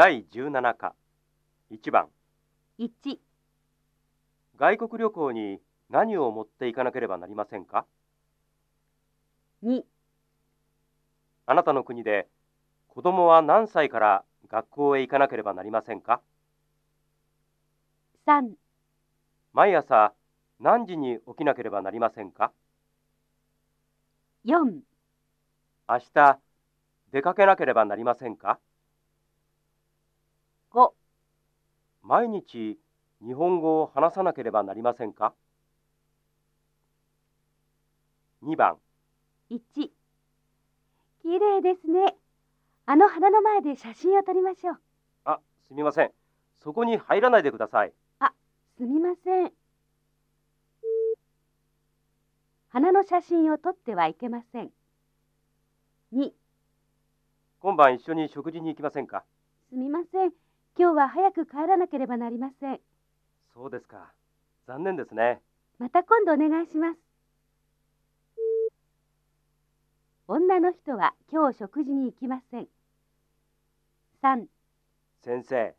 第17課。1番。1、外国旅行に何を持っていかなければなりませんか？2、あなたの国で子供は何歳から学校へ行かなければなりませんか？3、毎朝何時に起きなければなりませんか？4、明日出かけなければなりませんか5、毎日日本語を話さなければなりませんか？2番1。きれいですね。あの花の前で写真を撮りましょう。あすみませんそこに入らないでくださいすみません。花の写真を撮ってはいけません。2、今晩一緒に食事に行きませんか？すみません。今日は早く帰らなければなりません。そうですか残念ですねまた今度お願いします。女の人は今日食事に行きません。3、先生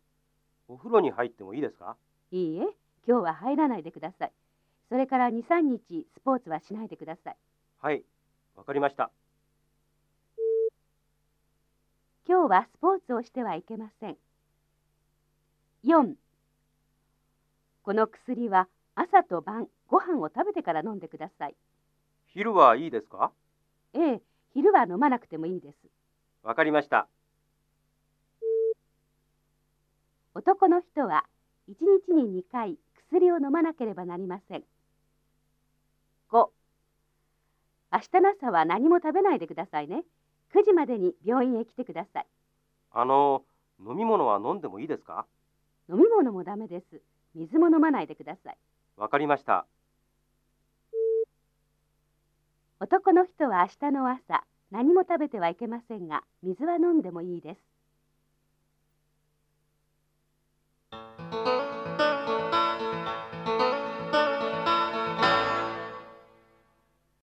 お風呂に入ってもいいですか？いいえ、今日は入らないでください。それから2、3日スポーツはしないでください。はいわかりました今日はスポーツをしてはいけません。4この薬は朝と晩ご飯を食べてから飲んでください。昼はいいですか？ええ、昼は飲まなくてもいいです。わかりました男の人は1日に2回薬を飲まなければなりません。5明日の朝は何も食べないでくださいね。9時までに病院へ来てください。あの飲み物は飲んでもいいですか？飲み物もダメです。水も飲まないでください。わかりました。男の人は明日の朝何も食べてはいけませんが水は飲んでもいいです。